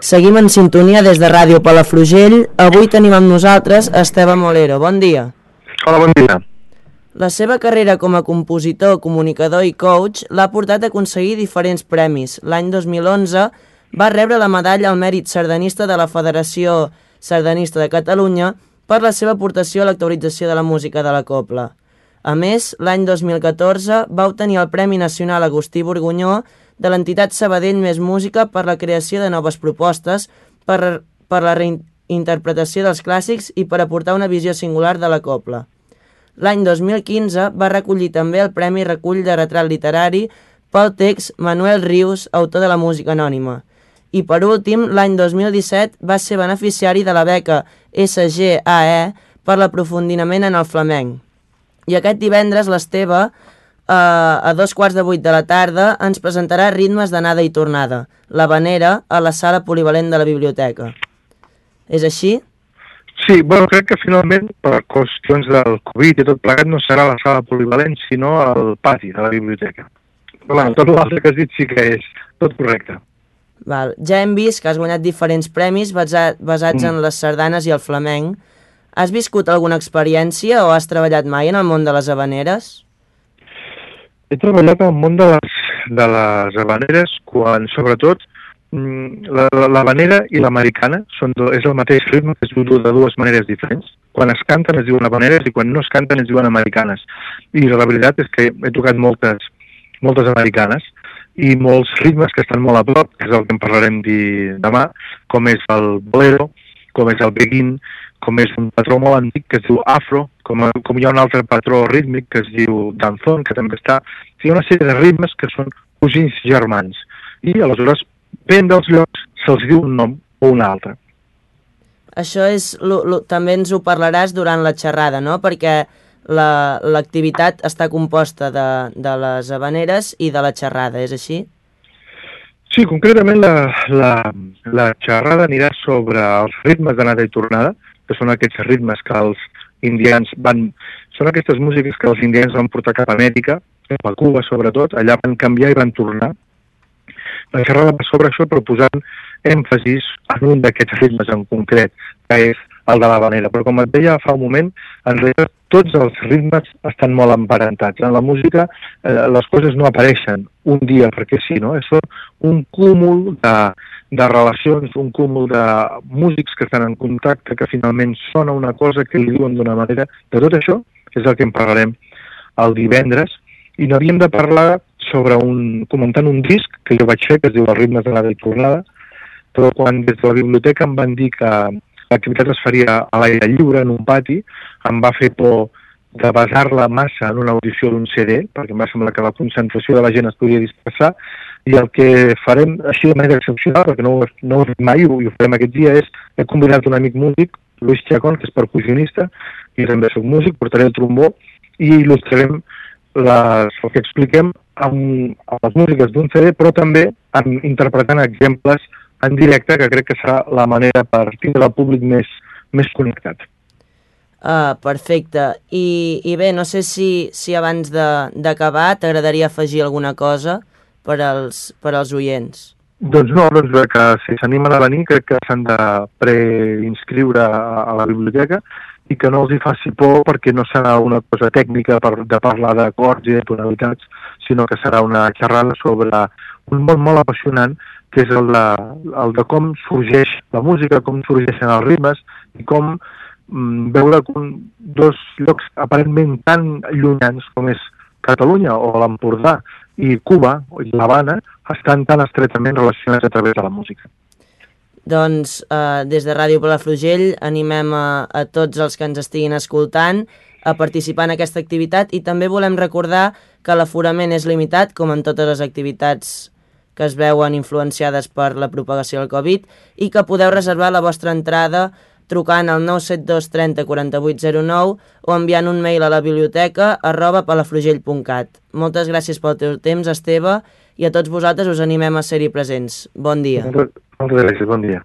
Seguim en sintonia des de Ràdio Palafrugell. Avui tenim amb nosaltres Esteve Molero. Bon dia. Hola, bon dia. La seva carrera com a compositor, comunicador i coach l'ha portat a aconseguir diferents premis. L'any 2011 va rebre la medalla al mèrit sardanista de la Federació Sardanista de Catalunya per la seva aportació a l'actualització de la música de la copla. A més, l'any 2014 va obtenir el Premi Nacional Agustí Borgunyó de l'entitat Sabadell Més Música per la creació de noves propostes, per, per la reinterpretació dels clàssics i per aportar una visió singular de la copla. L'any 2015 va recollir també el Premi Recull de Retrat Literari pel text Manuel Rius, autor de la música anònima. I per últim, l'any 2017 va ser beneficiari de la beca SGAE per l'aprofundiment en el flamenc. I aquest divendres l'Esteve a dos quarts de vuit de la tarda ens presentarà ritmes d'anada i tornada, la vanera a la sala polivalent de la biblioteca. És així? Sí, bueno, crec que finalment, per qüestions del Covid i tot plegat, no serà la sala polivalent, sinó el pati de la biblioteca. Però bueno, tot l'altre que has dit sí que és tot correcte. Val. Ja hem vist que has guanyat diferents premis basat, basats mm. en les sardanes i el flamenc. Has viscut alguna experiència o has treballat mai en el món de les habaneres? He treballat el món de les, de les habaneres quan, sobretot, mm, la, l'habanera i l'americana són és el mateix ritme que es diu de dues maneres diferents. Quan es canten es diuen habaneres i quan no es canten es diuen americanes. I la veritat és que he tocat moltes, moltes americanes i molts ritmes que estan molt a prop, que és el que en parlarem demà, com és el bolero, com és el begin, com és un patró molt antic que es diu afro, com, com hi ha un altre patró rítmic que es diu danzón, que també està... O sigui, una sèrie de ritmes que són cosins germans. I aleshores, ben dels llocs, se'ls diu un nom o un altre. Això és, lo, lo, també ens ho parlaràs durant la xerrada, no? Perquè l'activitat la, està composta de, de les habaneres i de la xerrada, és així? Sí, concretament la, la, la xerrada anirà sobre els ritmes d'anada i tornada, que són aquests ritmes que els indians van... Són aquestes músiques que els indians van portar cap a Amèrica, cap a Cuba sobretot, allà van canviar i van tornar. La xerrada va sobre això però posant èmfasis en un d'aquests ritmes en concret, que és el de la vanera. Però com et deia fa un moment, en realitat tots els ritmes estan molt emparentats. En la música eh, les coses no apareixen un dia perquè sí, no? És un cúmul de, de relacions, un cúmul de músics que estan en contacte, que finalment sona una cosa que li diuen d'una manera. De tot això és el que en parlarem el divendres i n'havíem de parlar sobre un, comentant un disc que jo vaig fer, que es diu Els ritmes de la tornada, però quan des de la biblioteca em van dir que l'activitat es faria a l'aire lliure, en un pati, em va fer por de basar-la massa en una audició d'un CD, perquè em va semblar que la concentració de la gent es podria dispersar, i el que farem així de manera excepcional, perquè no, no ho he fet mai i ho farem aquest dia, és he combinat un amic músic, Luis Chacón, que és percussionista, i també soc músic, portaré el trombó, i il·lustrarem les, el que expliquem amb, amb les músiques d'un CD, però també amb, interpretant exemples en directe, que crec que serà la manera per tindre el públic més, més connectat. Ah, perfecte. I, I bé, no sé si, si abans d'acabar t'agradaria afegir alguna cosa per als, per als oients. Doncs no, doncs bé, que si s'animen a venir crec que s'han de preinscriure a, a la biblioteca i que no els hi faci por perquè no serà una cosa tècnica per, de parlar d'acords i de tonalitats, sinó que serà una xerrada sobre un món molt apassionant que és el de, el de com sorgeix la música, com sorgeixen els ritmes i com mm, veure com dos llocs aparentment tan llunyans com és Catalunya o l'Empordà i Cuba i l'Havana estan tan estretament relacionats a través de la música. Doncs eh, des de Ràdio Palafrugell animem a, a tots els que ens estiguin escoltant a participar en aquesta activitat i també volem recordar que l'aforament és limitat, com en totes les activitats que es veuen influenciades per la propagació del Covid i que podeu reservar la vostra entrada trucant al 972 30 4809 o enviant un mail a la biblioteca arroba palafrugell.cat. Moltes gràcies pel teu temps, Esteve, i a tots vosaltres us animem a ser-hi presents. Bon dia. Moltes gràcies, bon dia.